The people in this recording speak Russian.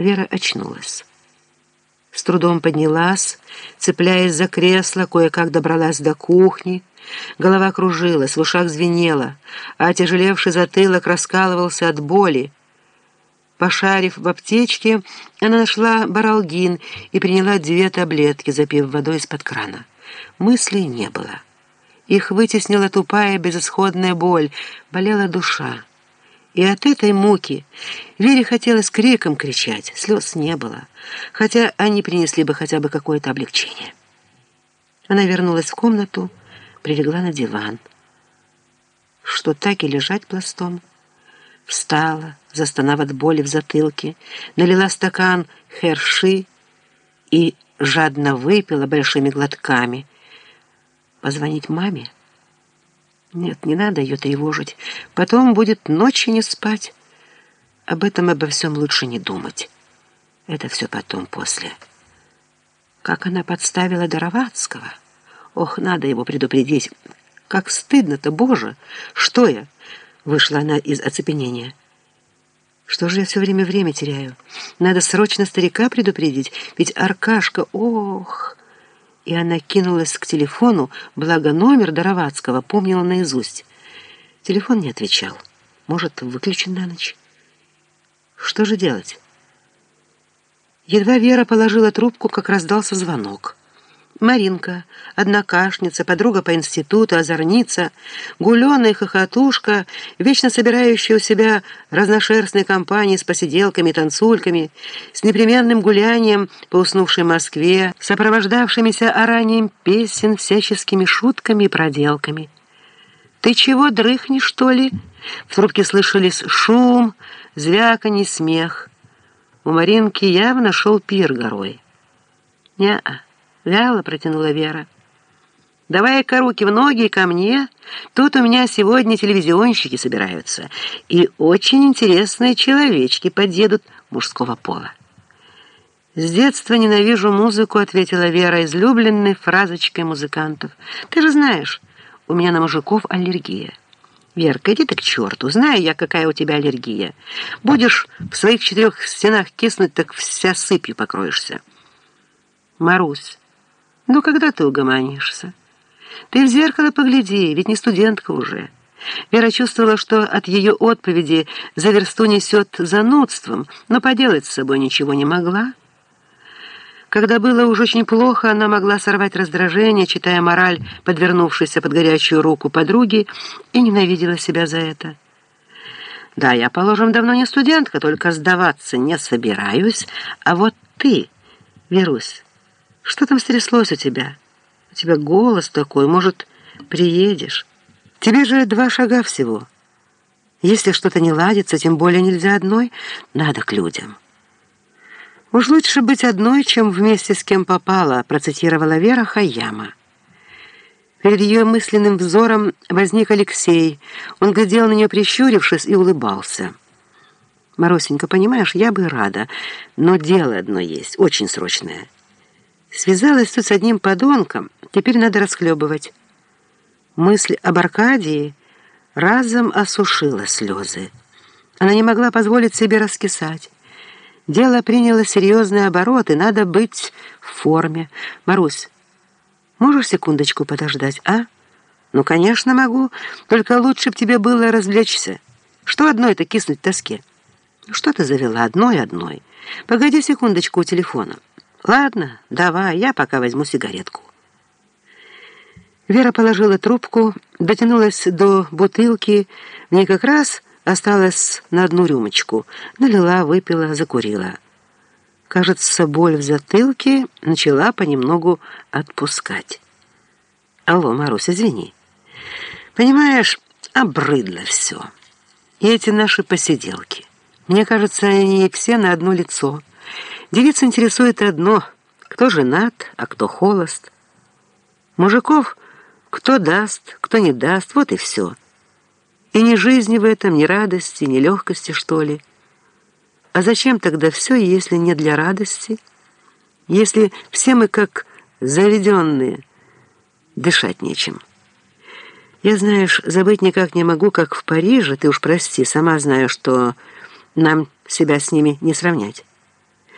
Вера очнулась. С трудом поднялась, цепляясь за кресло, кое-как добралась до кухни. Голова кружилась, в ушах звенела, а отяжелевший затылок раскалывался от боли. Пошарив в аптечке, она нашла баралгин и приняла две таблетки, запив водой из-под крана. Мыслей не было. Их вытеснила тупая безысходная боль, болела душа. И от этой муки Вере хотелось криком кричать, слез не было, хотя они принесли бы хотя бы какое-то облегчение. Она вернулась в комнату, прилегла на диван. Что так и лежать пластом? Встала, застонав от боли в затылке, налила стакан херши и жадно выпила большими глотками. Позвонить маме? Нет, не надо ее тревожить. Потом будет ночи не спать. Об этом обо всем лучше не думать. Это все потом, после. Как она подставила Доровацкого. Ох, надо его предупредить. Как стыдно-то, Боже! Что я? Вышла она из оцепенения. Что же я все время время теряю? Надо срочно старика предупредить, ведь Аркашка, ох... И она кинулась к телефону, благо номер Доровацкого помнила наизусть. Телефон не отвечал. Может, выключен на ночь? Что же делать? Едва Вера положила трубку, как раздался звонок. Маринка, однокашница, подруга по институту, озорница, гуленая хохотушка, вечно собирающая у себя разношерстные компании с посиделками, танцульками, с непременным гулянием по уснувшей Москве, сопровождавшимися оранием песен, всяческими шутками и проделками. «Ты чего, дрыхнешь, что ли?» В трубке слышались шум, звяканье, смех. У Маринки явно шел пир горой. «Не-а». Вяло протянула Вера. «Давай-ка руки в ноги ко мне. Тут у меня сегодня телевизионщики собираются. И очень интересные человечки подъедут мужского пола». «С детства ненавижу музыку», — ответила Вера, излюбленной фразочкой музыкантов. «Ты же знаешь, у меня на мужиков аллергия». «Верка, иди ты к черту, знаю я, какая у тебя аллергия. Будешь в своих четырех стенах киснуть, так вся сыпью покроешься». «Марусь». Ну, когда ты угомонишься? Ты в зеркало погляди, ведь не студентка уже. Вера чувствовала, что от ее отповеди за версту несет занудством, но поделать с собой ничего не могла. Когда было уже очень плохо, она могла сорвать раздражение, читая мораль, подвернувшейся под горячую руку подруги, и ненавидела себя за это. «Да, я, положим, давно не студентка, только сдаваться не собираюсь, а вот ты, Верусь, что там стряслось у тебя? У тебя голос такой, может, приедешь? Тебе же два шага всего. Если что-то не ладится, тем более нельзя одной, надо к людям. «Уж лучше быть одной, чем вместе с кем попало», процитировала Вера Хаяма. Перед ее мысленным взором возник Алексей. Он глядел на нее, прищурившись, и улыбался. «Марусенька, понимаешь, я бы рада, но дело одно есть, очень срочное». Связалась тут с одним подонком, теперь надо расхлебывать. Мысль об Аркадии разом осушила слезы. Она не могла позволить себе раскисать. Дело приняло серьезный оборот, и надо быть в форме. Марусь, можешь секундочку подождать, а? Ну, конечно, могу, только лучше б тебе было развлечься. Что одной-то киснуть в тоске? Что ты завела одной-одной? Погоди секундочку у телефона. «Ладно, давай, я пока возьму сигаретку». Вера положила трубку, дотянулась до бутылки, в ней как раз осталось на одну рюмочку. Налила, выпила, закурила. Кажется, боль в затылке начала понемногу отпускать. «Алло, Марусь, извини. Понимаешь, обрыдло все. И эти наши посиделки. Мне кажется, они все на одно лицо». Девица интересует одно — кто женат, а кто холост. Мужиков кто даст, кто не даст, вот и все. И ни жизни в этом, ни радости, ни легкости, что ли. А зачем тогда все, если не для радости? Если все мы как заведенные, дышать нечем. Я, знаешь, забыть никак не могу, как в Париже, ты уж прости, сама знаю, что нам себя с ними не сравнять.